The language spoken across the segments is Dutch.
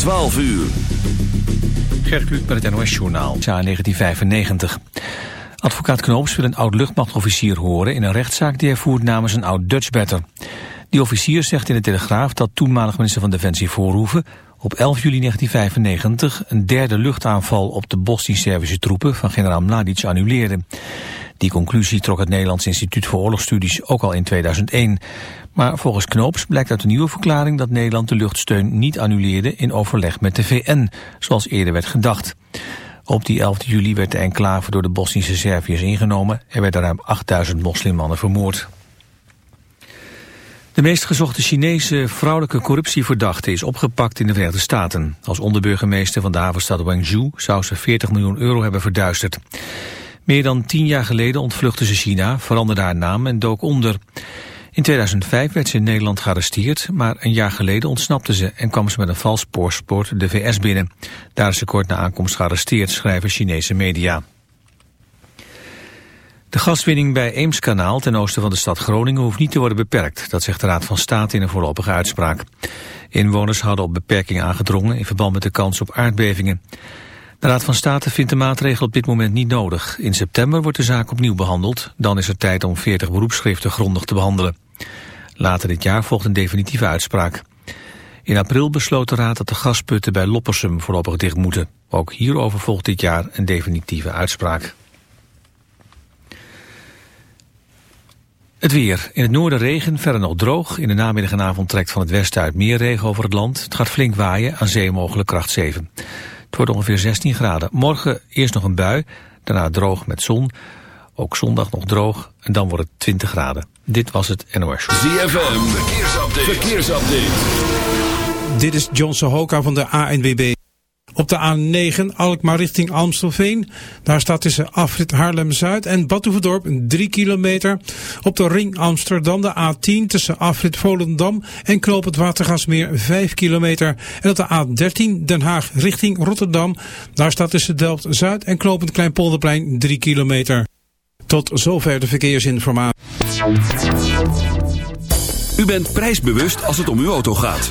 12 uur. Gert Kluk met het NOS-journaal. Ja, 1995. Advocaat Knoops wil een oud-luchtmachtofficier horen... in een rechtszaak die hij voert namens een oud-Dutchbatter. Die officier zegt in de Telegraaf dat toenmalig minister van Defensie Voorhoeven... op 11 juli 1995 een derde luchtaanval op de Bosnisch-Servische troepen... van generaal Mladic annuleerde. Die conclusie trok het Nederlands Instituut voor Oorlogsstudies ook al in 2001. Maar volgens Knoops blijkt uit de nieuwe verklaring dat Nederland de luchtsteun niet annuleerde in overleg met de VN, zoals eerder werd gedacht. Op die 11 juli werd de enclave door de Bosnische Serviërs ingenomen. Er werden ruim 8000 moslimmannen vermoord. De meest gezochte Chinese vrouwelijke corruptieverdachte is opgepakt in de Verenigde Staten. Als onderburgemeester van de havenstad Guangzhou zou ze 40 miljoen euro hebben verduisterd. Meer dan tien jaar geleden ontvluchtte ze China, veranderde haar naam en dook onder. In 2005 werd ze in Nederland gearresteerd, maar een jaar geleden ontsnapte ze en kwam ze met een vals spoorsport de VS binnen. Daar is ze kort na aankomst gearresteerd, schrijven Chinese media. De gaswinning bij Eemskanaal ten oosten van de stad Groningen hoeft niet te worden beperkt. Dat zegt de Raad van State in een voorlopige uitspraak. Inwoners hadden op beperking aangedrongen in verband met de kans op aardbevingen. De Raad van State vindt de maatregel op dit moment niet nodig. In september wordt de zaak opnieuw behandeld. Dan is er tijd om 40 beroepsschriften grondig te behandelen. Later dit jaar volgt een definitieve uitspraak. In april besloot de Raad dat de gasputten bij Loppersum voorlopig dicht moeten. Ook hierover volgt dit jaar een definitieve uitspraak. Het weer. In het noorden regen, verder nog droog. In de namiddag en avond trekt van het westen uit meer regen over het land. Het gaat flink waaien, aan zee mogelijk kracht 7. Het wordt ongeveer 16 graden. Morgen eerst nog een bui, daarna droog met zon. Ook zondag nog droog en dan wordt het 20 graden. Dit was het NOS. ZFM, verkeersupdate. verkeersupdate. Dit is John Sohoka van de ANWB. Op de A9 Alkmaar richting Amstelveen. Daar staat tussen afrit Haarlem-Zuid en Badhoevedorp 3 kilometer. Op de ring Amsterdam de A10 tussen afrit Volendam en Knoop Watergasmeer 5 kilometer. En op de A13 Den Haag richting Rotterdam. Daar staat tussen Delft-Zuid en Knoop het Kleinpolderplein 3 kilometer. Tot zover de verkeersinformatie. U bent prijsbewust als het om uw auto gaat.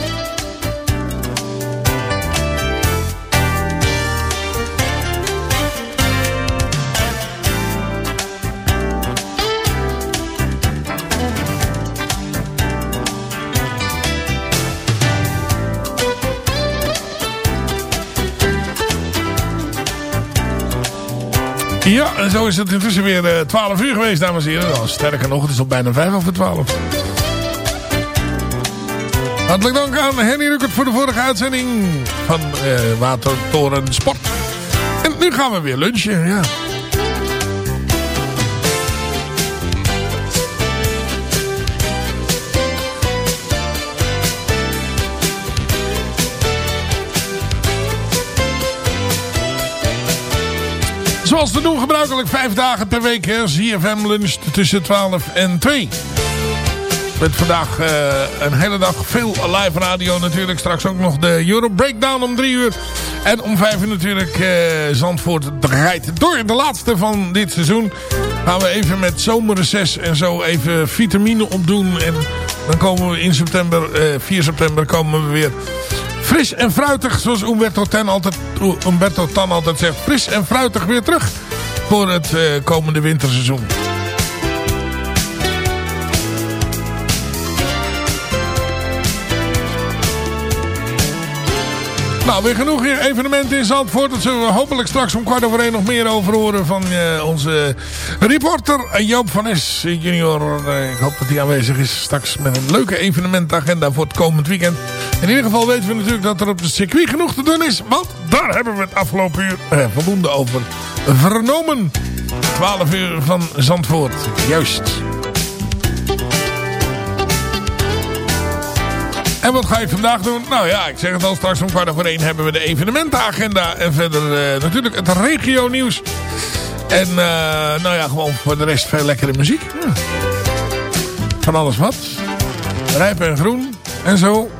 Ja, en zo is het intussen weer uh, 12 uur geweest, dames en heren. Nou, sterker nog, het is al bijna 5 over 12. Hartelijk dank aan Henny Ruckert voor de vorige uitzending van uh, Watertoren Sport. En nu gaan we weer lunchen, ja. Zoals te doen gebruikelijk vijf dagen per week. Hè, ZFM lunch tussen 12 en 2. Met vandaag uh, een hele dag veel live radio natuurlijk. Straks ook nog de Euro Breakdown om 3 uur. En om 5 uur natuurlijk uh, Zandvoort draait door. De laatste van dit seizoen gaan we even met zomerreces en zo even vitamine opdoen. En dan komen we in september, uh, 4 september komen we weer fris en fruitig, zoals Umberto Tan altijd, Umberto Tan altijd zegt. Fris en fruitig weer terug voor het uh, komende winterseizoen. Nou, weer genoeg evenementen in Zandvoort. Dat zullen we hopelijk straks om kwart over één nog meer over horen van uh, onze reporter Joop van Es junior. Uh, ik hoop dat hij aanwezig is straks met een leuke evenementagenda voor het komend weekend. In ieder geval weten we natuurlijk dat er op het circuit genoeg te doen is. Want daar hebben we het afgelopen uur uh, voldoende over vernomen. 12 uur van Zandvoort. Juist. En wat ga ik vandaag doen? Nou ja, ik zeg het al, straks om kwart over één hebben we de evenementenagenda. En verder uh, natuurlijk het regio nieuws. En uh, nou ja, gewoon voor de rest veel lekkere muziek. Ja. Van alles wat. Rijp en groen en zo.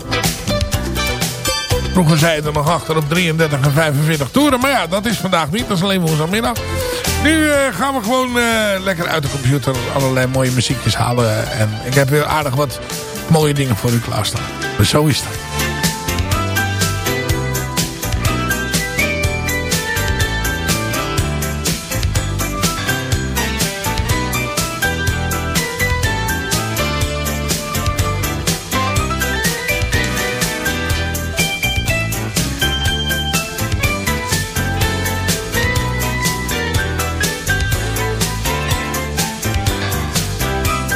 Vroeger zei je er nog achter op 33 en 45 toeren. Maar ja, dat is vandaag niet. Dat is alleen woensdagmiddag. Nu uh, gaan we gewoon lekker uit de computer allerlei mooie muziekjes halen. En ik heb weer aardig wat mooie dingen voor u klaarstaan. Maar zo is dat.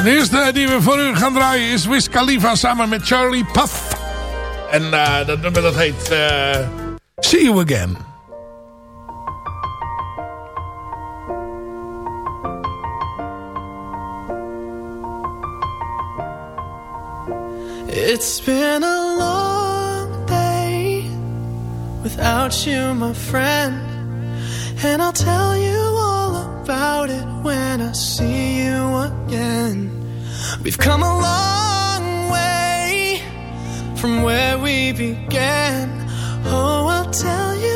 De eerste die we voor u gaan draaien is Wiz Khalifa samen met Charlie Puth. En uh, dat nummer dat heet uh, See You Again. It's been a long day without you, my friend. And I'll tell you all about it when I see you again. We've come a long way from where we began. Oh, I'll tell you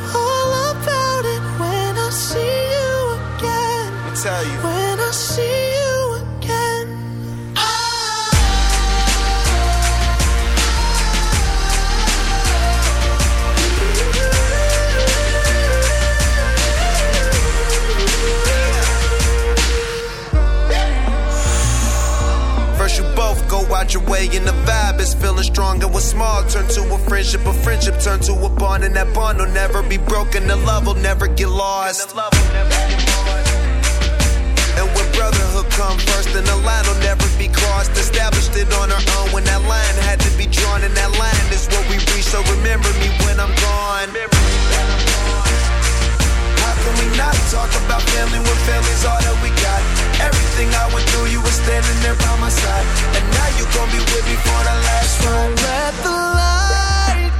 friendship turn to a bond, and that bond will never be broken. The love will never get lost. And when brotherhood comes first, then the line will never be crossed. Established it on our own when that line had to be drawn, and that line is what we reach. So remember me when I'm gone. How can we not talk about family when family's all that we got? Everything I went through, you were standing there by my side, and now you gon' be with me for the last ride. Let the light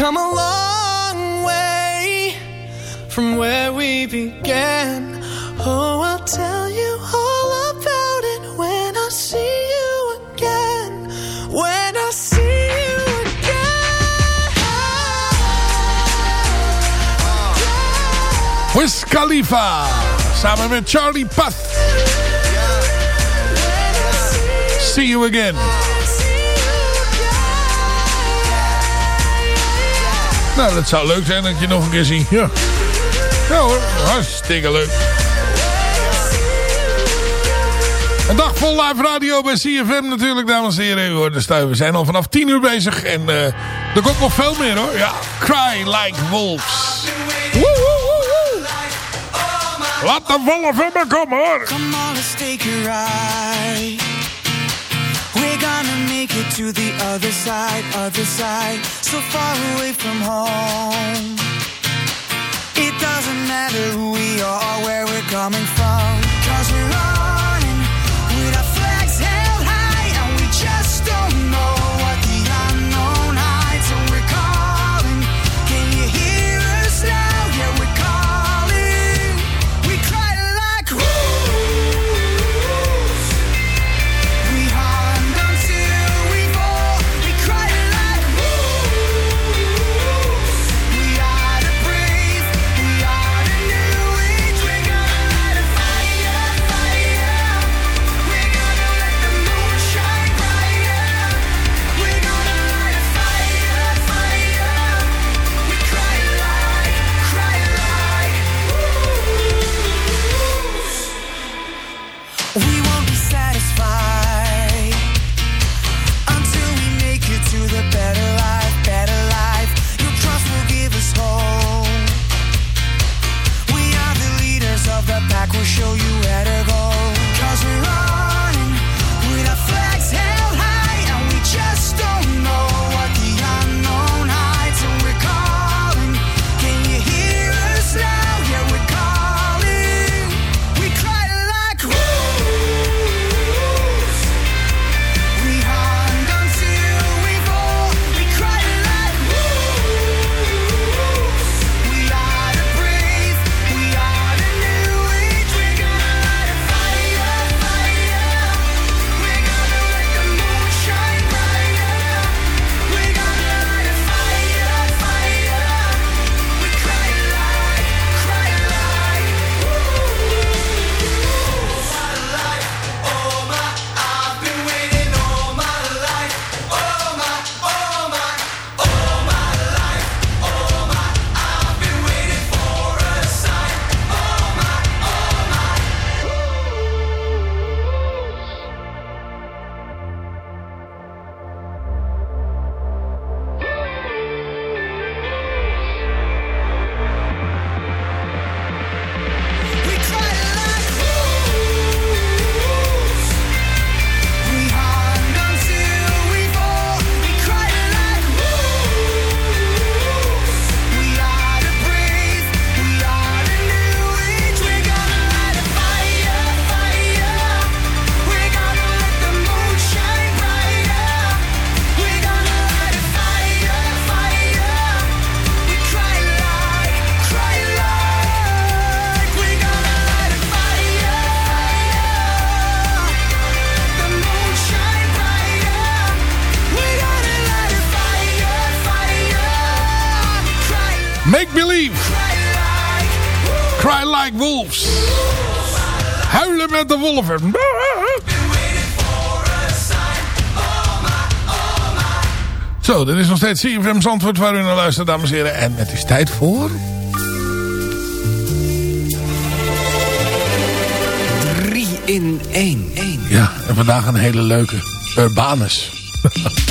come a long way from where we began. Oh, I'll tell you all about it when I see you again. When I see Wiz Khalifa samen met Charlie Puth. See you again. Nou, dat zou leuk zijn dat ik je nog een keer zie. Ja, ja hoor, hartstikke leuk. Een dag vol live radio bij CFM natuurlijk, dames en heren. Hoor, dus we zijn al vanaf 10 uur bezig en eh, er komt nog veel meer hoor. Ja, Cry Like Wolves. Woe, woe, woe, woe. Laat de wolven me komen hoor. Come on, let's take a ride. make it to the other side, other side, so far away from home. It doesn't matter who we are, where we're coming from. de wolven. Zo, dit is nog steeds CFM Zandvoort waar u naar luistert, dames en heren. En het is tijd voor... 3 in 1. Ja, en vandaag een hele leuke Urbanus.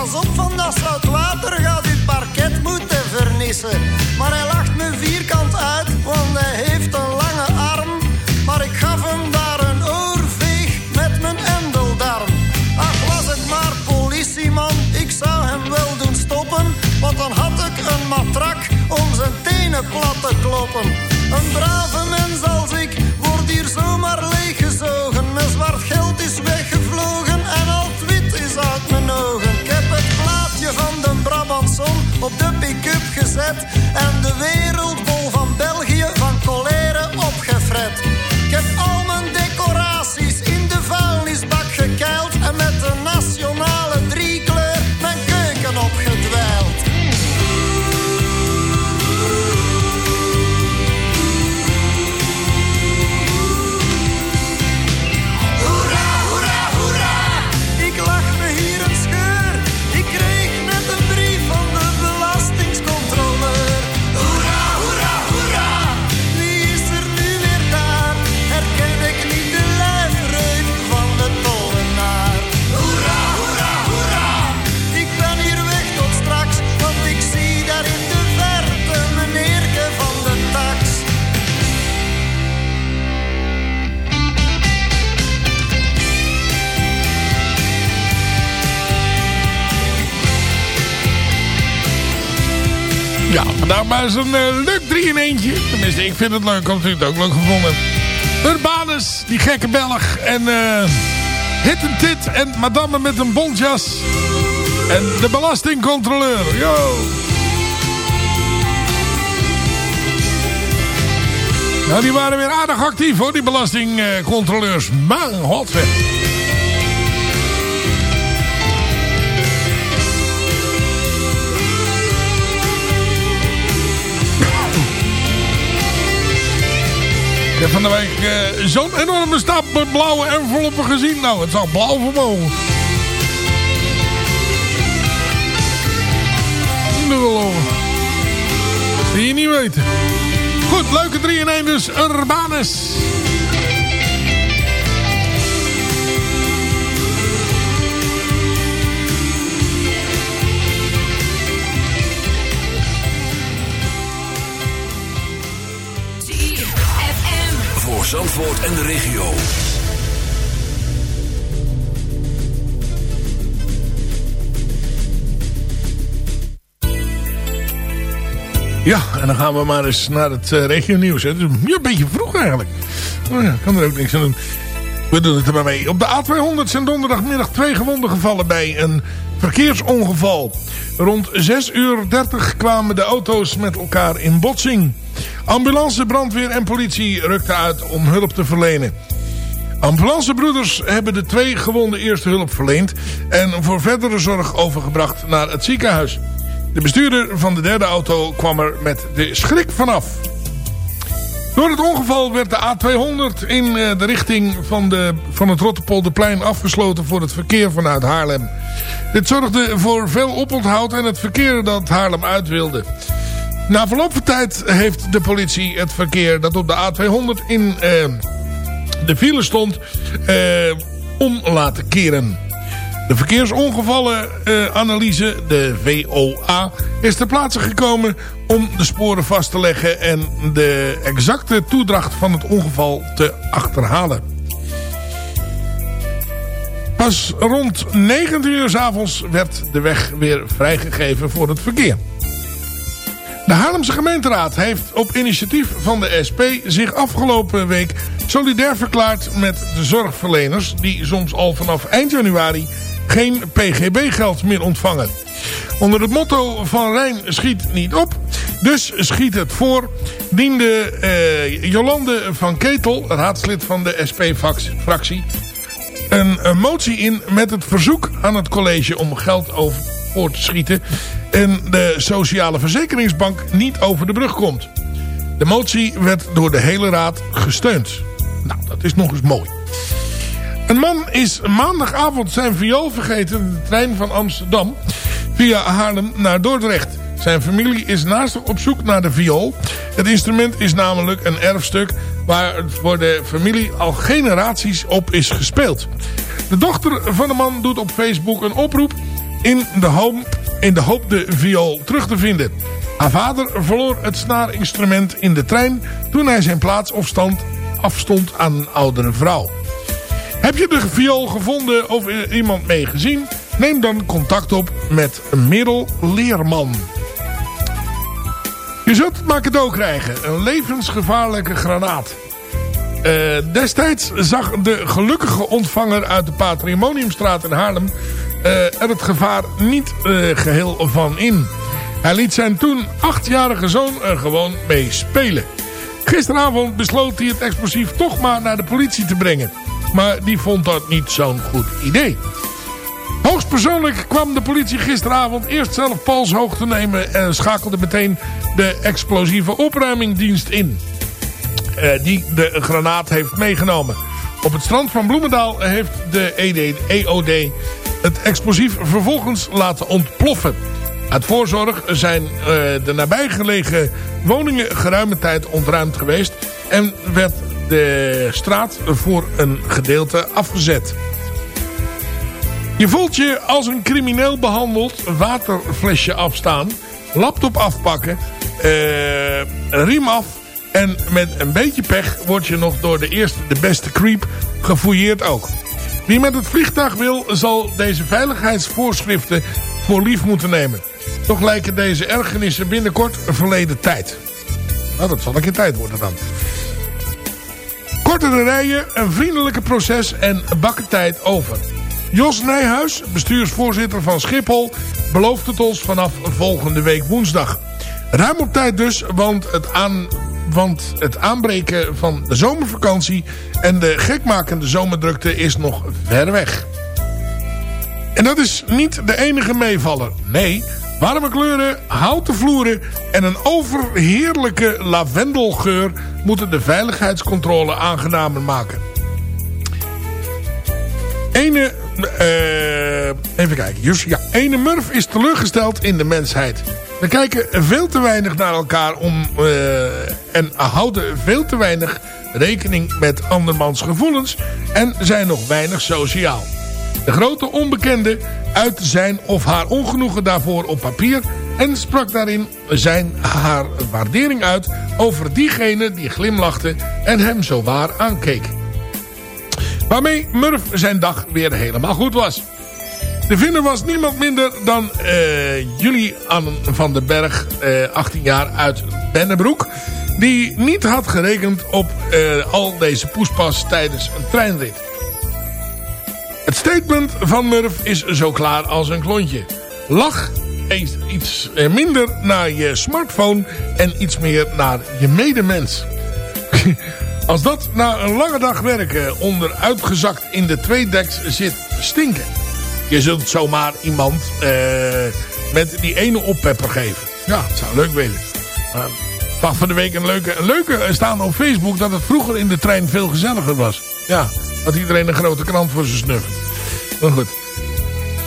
pas op van dat zout water, gaat uw parket moeten vernissen. Maar hij lacht me vierkant uit, want hij heeft een lange arm. Maar ik gaf hem daar een oorveeg met mijn endeldarm. Ach, was het maar politieman, ik zou hem wel doen stoppen. Want dan had ik een matrak om zijn tenen plat te kloppen. Een brave mens als ik wordt hier zomaar leeggezogen. Op de pick-up gezet. En de wereldbol van België van colère opgefret. Ik heb al vandaag maar eens een eh, leuk 3 in eentje. Tenminste, ik vind het leuk, omdat u het ook leuk gevonden. Urbanus, die gekke Belg. En eh Hit en Tit en Madame met een bontjas. En de belastingcontroleur. Yo! Nou, die waren weer aardig actief hoor, die belastingcontroleurs. Man, hot Ik van de week eh, zo'n enorme stap met blauwe enveloppen gezien. Nou, het zal blauw vermogen. Geloven. Die je niet weten. Goed, leuke 3 in 1 dus. Urbanus. Zandvoort en de regio. Ja, en dan gaan we maar eens naar het uh, regionieuws. Het is een beetje vroeg eigenlijk. Oh ja, kan er ook niks aan doen. We doen het er maar mee. Op de A200 zijn donderdagmiddag twee gewonden gevallen bij een verkeersongeval. Rond 6 uur 30 kwamen de auto's met elkaar in botsing. Ambulance, brandweer en politie rukten uit om hulp te verlenen. Ambulancebroeders hebben de twee gewonden eerste hulp verleend... en voor verdere zorg overgebracht naar het ziekenhuis. De bestuurder van de derde auto kwam er met de schrik vanaf. Door het ongeval werd de A200 in eh, de richting van, de, van het Rotterpolderplein afgesloten voor het verkeer vanuit Haarlem. Dit zorgde voor veel oponthoud en het verkeer dat Haarlem uit wilde. Na verloop van tijd heeft de politie het verkeer dat op de A200 in uh, de file stond uh, om laten keren. De verkeersongevallenanalyse, de VOA, is ter plaatse gekomen om de sporen vast te leggen en de exacte toedracht van het ongeval te achterhalen. Pas rond 19 uur s avonds werd de weg weer vrijgegeven voor het verkeer. De Haarlemse gemeenteraad heeft op initiatief van de SP zich afgelopen week solidair verklaard met de zorgverleners die soms al vanaf eind januari geen PGB-geld meer ontvangen. Onder het motto van Rijn schiet niet op, dus schiet het voor, diende uh, Jolande van Ketel, raadslid van de SP-fractie, een, een, motie in met het verzoek aan het college om geld over voor te schieten en de Sociale Verzekeringsbank niet over de brug komt. De motie werd door de hele raad gesteund. Nou, dat is nog eens mooi. Een man is maandagavond zijn viool vergeten in de trein van Amsterdam via Haarlem naar Dordrecht. Zijn familie is naast op zoek naar de viool. Het instrument is namelijk een erfstuk waar voor de familie al generaties op is gespeeld. De dochter van de man doet op Facebook een oproep in de hoop, in de, hoop de viool terug te vinden. Haar vader verloor het snaarinstrument in de trein toen hij zijn plaats of stand afstond aan een oudere vrouw. Heb je de viool gevonden of iemand mee gezien? Neem dan contact op met Merel Leerman. Je zult het maar cadeau krijgen. Een levensgevaarlijke granaat. Uh, destijds zag de gelukkige ontvanger uit de Patrimoniumstraat in Haarlem... Uh, er het gevaar niet uh, geheel van in. Hij liet zijn toen achtjarige zoon er gewoon mee spelen. Gisteravond besloot hij het explosief toch maar naar de politie te brengen. Maar die vond dat niet zo'n goed idee. Hoogstpersoonlijk kwam de politie gisteravond eerst zelf polshoog te nemen... en schakelde meteen de explosieve opruimingdienst in. Uh, die de granaat heeft meegenomen. Op het strand van Bloemendaal heeft de EOD het explosief vervolgens laten ontploffen. Uit voorzorg zijn uh, de nabijgelegen woningen geruime tijd ontruimd geweest... en werd de straat voor een gedeelte afgezet. Je voelt je als een crimineel behandeld, waterflesje afstaan, laptop afpakken, uh, riem af en met een beetje pech word je nog door de eerste, de beste creep gefouilleerd ook. Wie met het vliegtuig wil, zal deze veiligheidsvoorschriften voor lief moeten nemen. Toch lijken deze ergernissen binnenkort verleden tijd. Nou, dat zal een keer tijd worden dan. Kortere rijen, een vriendelijke proces en bakken tijd over. Jos Nijhuis, bestuursvoorzitter van Schiphol, belooft het ons vanaf volgende week woensdag. Ruim op tijd dus, want het, aan, want het aanbreken van de zomervakantie en de gekmakende zomerdrukte is nog ver weg. En dat is niet de enige meevaller. Nee, warme kleuren, houten vloeren en een overheerlijke lavendelgeur moeten de veiligheidscontrole aangenamer maken. Ene, uh, even kijken, ja, ene Murf is teleurgesteld in de mensheid. We kijken veel te weinig naar elkaar om, uh, en houden veel te weinig rekening met andermans gevoelens en zijn nog weinig sociaal. De grote onbekende uit zijn of haar ongenoegen daarvoor op papier en sprak daarin zijn haar waardering uit over diegene die glimlachte en hem zo waar aankeek. Waarmee Murph zijn dag weer helemaal goed was. De winnaar was niemand minder dan uh, Julian van den Berg, uh, 18 jaar uit Bennebroek. Die niet had gerekend op uh, al deze poespas tijdens een treinrit. Het statement van Murph is zo klaar als een klontje. Lach iets minder naar je smartphone en iets meer naar je medemens. Als dat na een lange dag werken onder uitgezakt in de tweedeks zit stinken. Je zult zomaar iemand uh, met die ene oppepper geven. Ja, het zou leuk wezen. Maar van de week een leuke, een leuke staan op Facebook dat het vroeger in de trein veel gezelliger was. Ja, dat iedereen een grote krant voor zijn snuffen. Maar goed.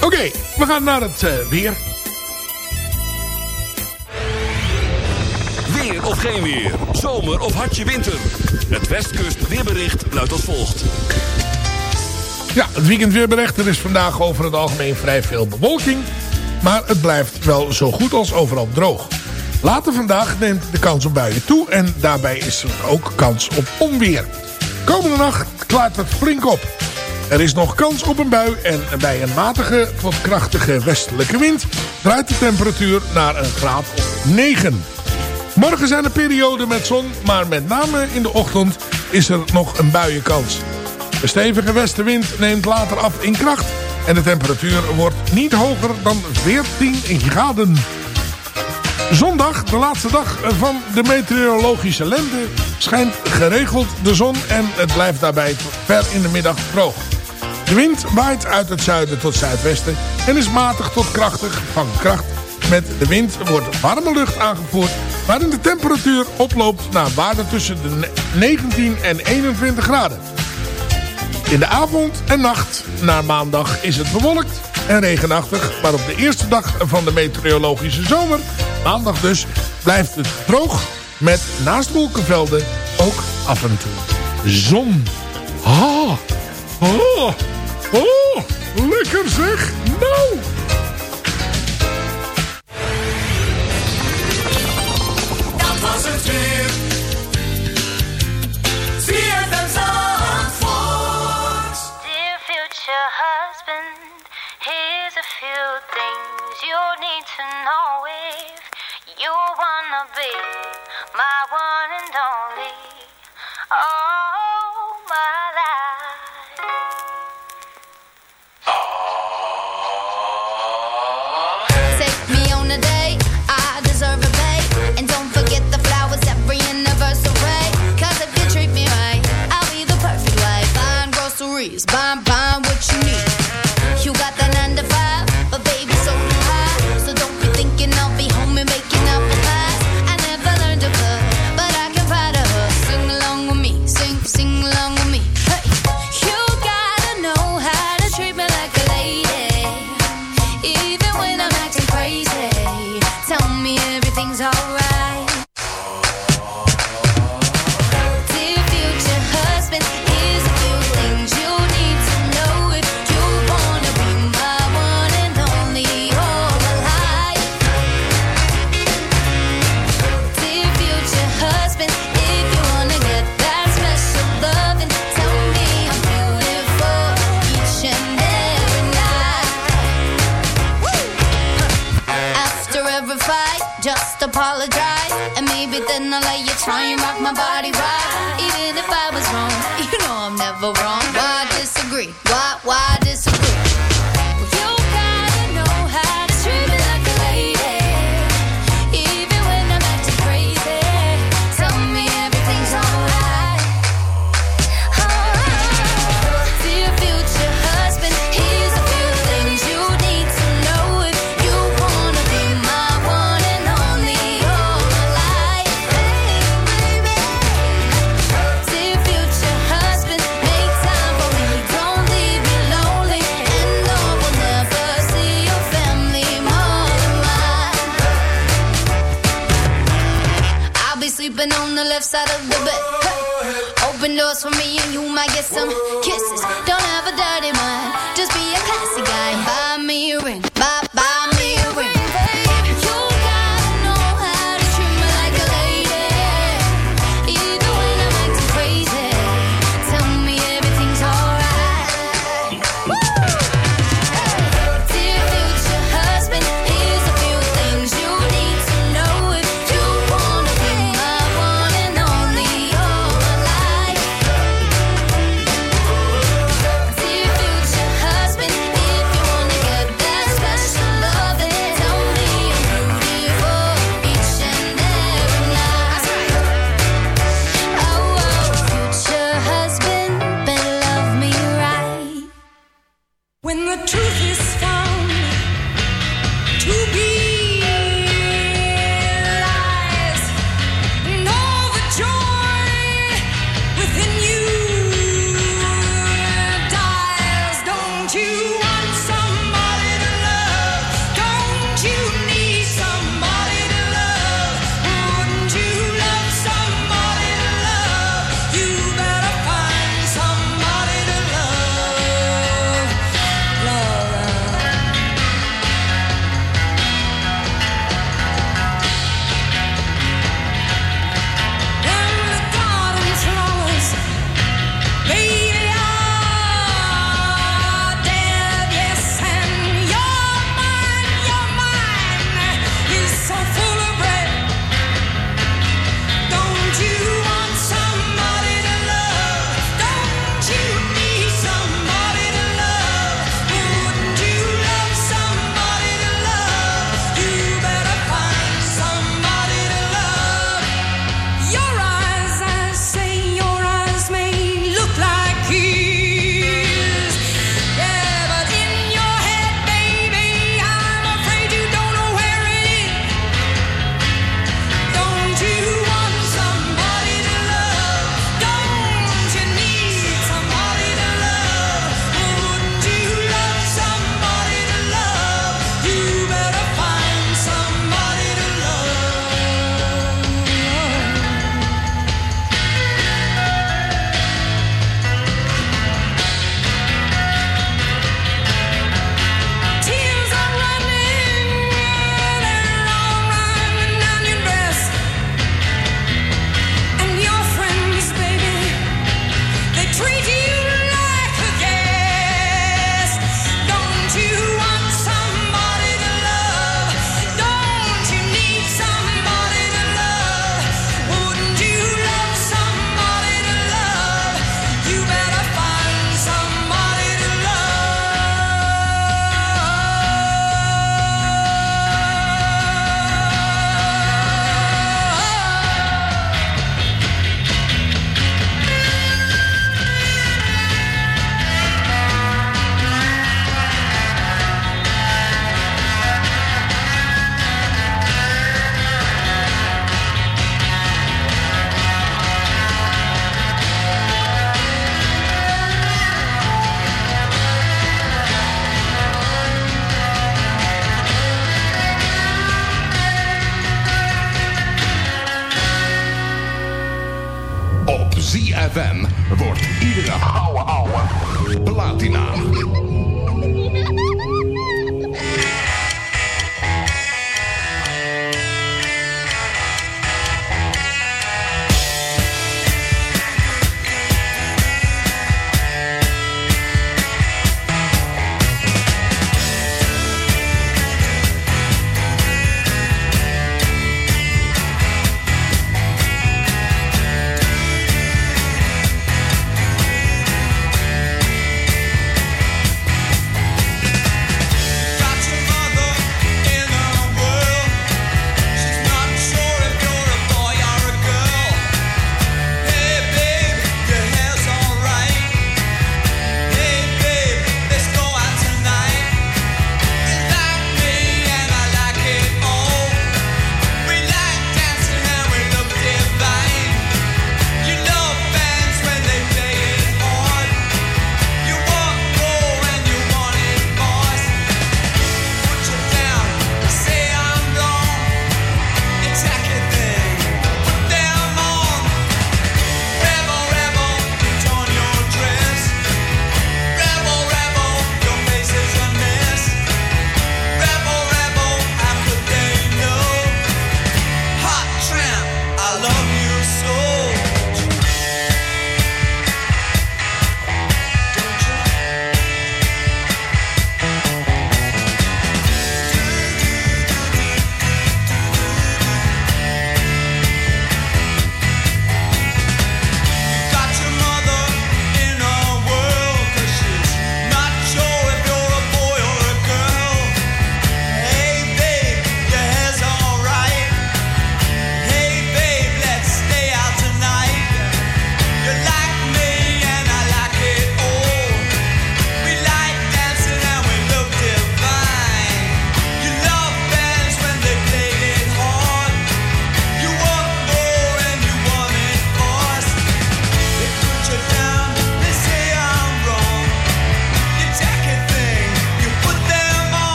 Oké, we gaan naar het uh, weer. Weer of geen weer. Zomer of hartje winter. Het Westkust weerbericht luidt als volgt. Ja, het weekendweerbericht. Er is vandaag over het algemeen vrij veel bewolking. Maar het blijft wel zo goed als overal droog. Later vandaag neemt de kans op buien toe. En daarbij is er ook kans op onweer. Komende nacht klaart het flink op. Er is nog kans op een bui en bij een matige tot krachtige westelijke wind draait de temperatuur naar een graad of 9. Morgen zijn er perioden met zon, maar met name in de ochtend is er nog een buienkans. De stevige westenwind neemt later af in kracht en de temperatuur wordt niet hoger dan 14 graden. Zondag, de laatste dag van de meteorologische lente, schijnt geregeld de zon en het blijft daarbij ver in de middag droog. De wind waait uit het zuiden tot zuidwesten en is matig tot krachtig van kracht. Met de wind wordt warme lucht aangevoerd waarin de temperatuur oploopt naar waarde tussen de 19 en 21 graden. In de avond en nacht naar maandag is het bewolkt en regenachtig. Maar op de eerste dag van de meteorologische zomer, maandag dus, blijft het droog met naast wolkenvelden ook af en toe zon. Ah, oh, oh, lekker zeg. Nou... Dat was het weer. My one and only. All my life. My body some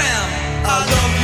trim. I love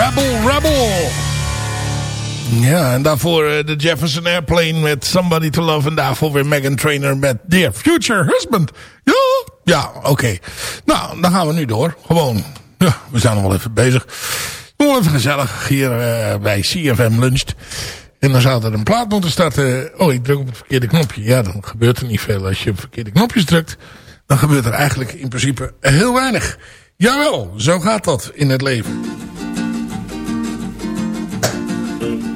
Rebel, Rebel. Ja, en daarvoor uh, de Jefferson Airplane met Somebody to Love. En daarvoor weer Megan Trainor met Dear Future Husband. Ja, ja oké. Nou, dan gaan we nu door. Gewoon, ja, we zijn nog wel even bezig. Nog even gezellig hier uh, bij CFM Luncht. En dan zou er een plaat moeten starten. Oh, ik druk op het verkeerde knopje. Ja, dan gebeurt er niet veel. Als je op verkeerde knopjes drukt, dan gebeurt er eigenlijk in principe heel weinig. Jawel, zo gaat dat in het leven. thank you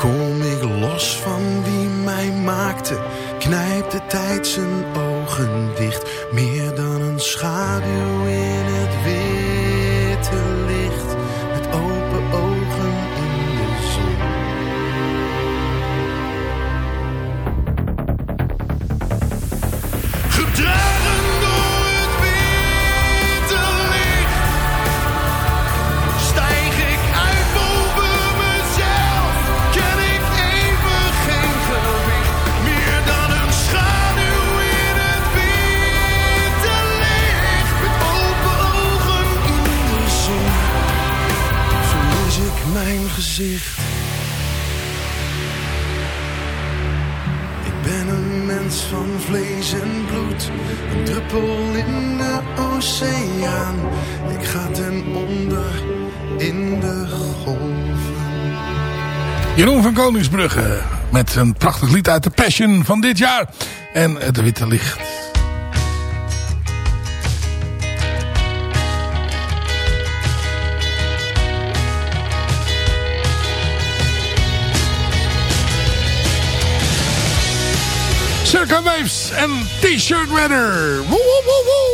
Kom ik los van wie mij maakte? Knijpt de tijd zijn ogen dicht? Meer dan een schaduw in het weer. Ik ben een mens van vlees en bloed, een druppel in de oceaan. Ik ga ten onder in de golven. Jeroen van Koningsbrugge met een prachtig lied uit de Passion van dit jaar. En het witte licht. Circa Waves en T-shirt Weather. Woe, woe, woe,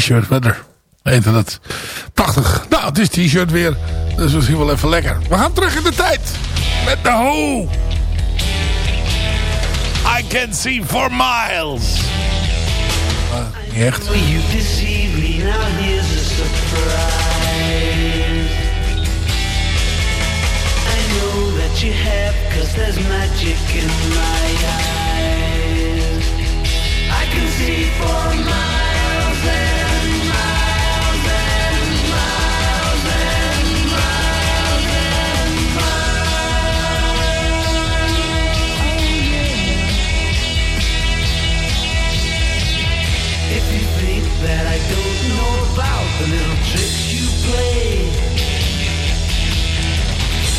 T-shirt weather. Heette dat. Prachtig. Nou, het is t-shirt weer. Dus misschien wel even lekker. We gaan terug in de tijd. Met de Ho. I can see for miles. Uh, niet echt. You deceive me, now here's a surprise. I know that you have, cause there's magic in my eyes. I can see for miles that I don't know about the little tricks you play.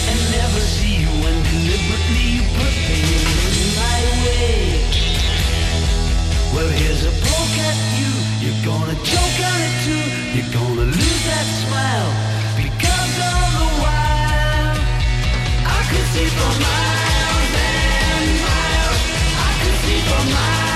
And never see you when deliberately you put things in my way. Well here's a poke at you, you're gonna choke on it too. You're gonna lose that smile Because all the while. I could see for miles and miles. I could see for miles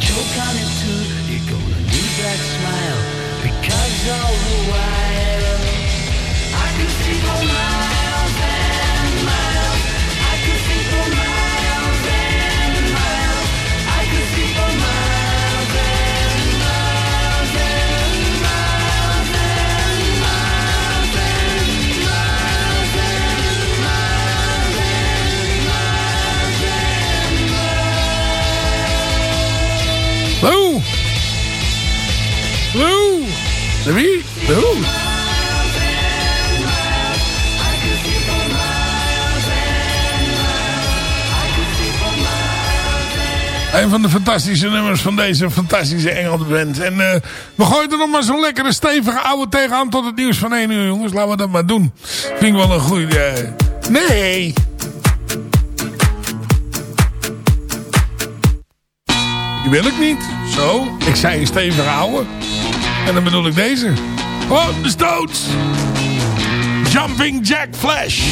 choke on it too. You're gonna lose that smile because all the while I can see for miles De wie? Lou! Een van de fantastische nummers van deze fantastische Engelse band. En eh, we gooien er nog maar zo'n lekkere stevige oude tegenaan tot het nieuws van 1 uur, jongens. Laten we dat maar doen. Vind ik wel een goede... eh, Nee! Die wil ik niet. Zo. Ik zei een stevige oude. En dan bedoel ik deze. Oh, de Stones. Jumping Jack Flash.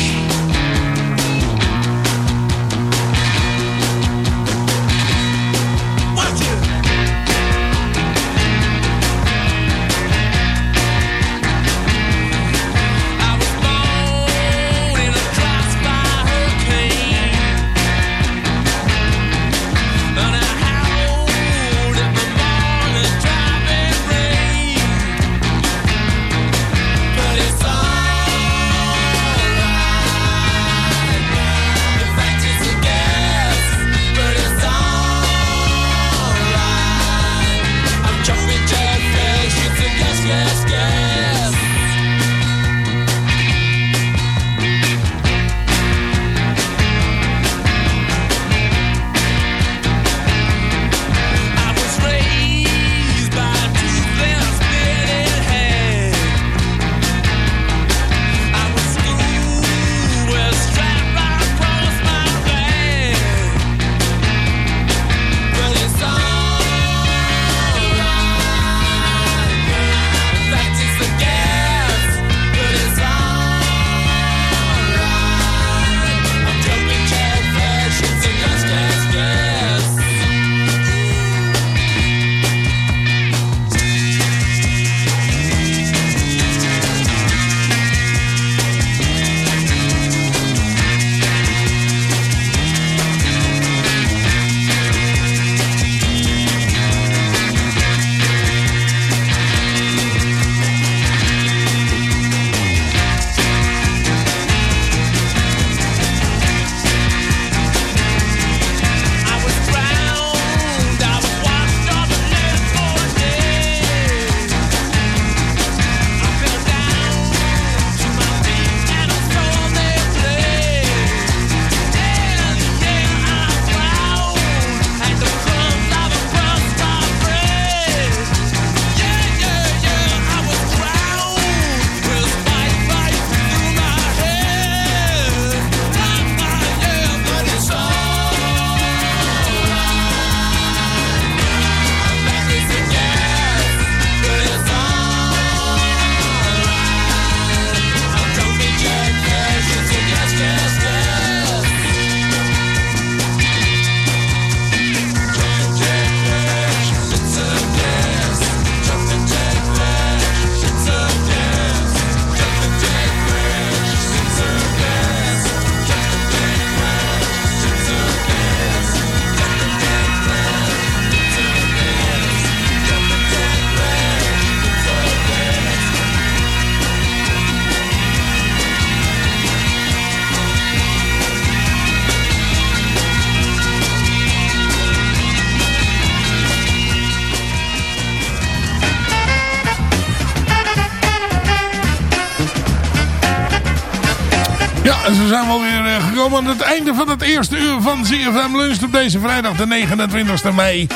Aan het einde van het eerste uur van ZFM Lunch op deze vrijdag de 29 mei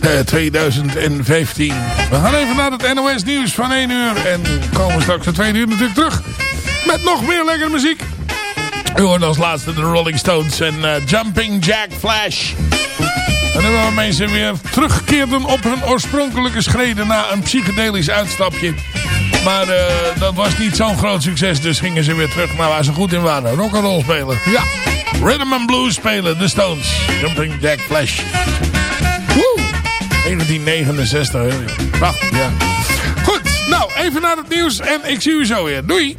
eh, 2015. We gaan even naar het NOS nieuws van 1 uur en komen straks de tweede uur natuurlijk terug met nog meer lekkere muziek. U hoort als laatste de Rolling Stones en eh, Jumping Jack Flash. En dan waarmee ze weer terugkeerden op hun oorspronkelijke schreden na een psychedelisch uitstapje. Maar eh, dat was niet zo'n groot succes, dus gingen ze weer terug naar waar ze goed in waren. Rock'n'roll spelen. Ja, rhythm and blues spelen, de Stones. Jumping Jack Flash. Woe! 1969, hè. Prachtig, ja. Goed, nou, even naar het nieuws en ik zie u zo weer. Doei!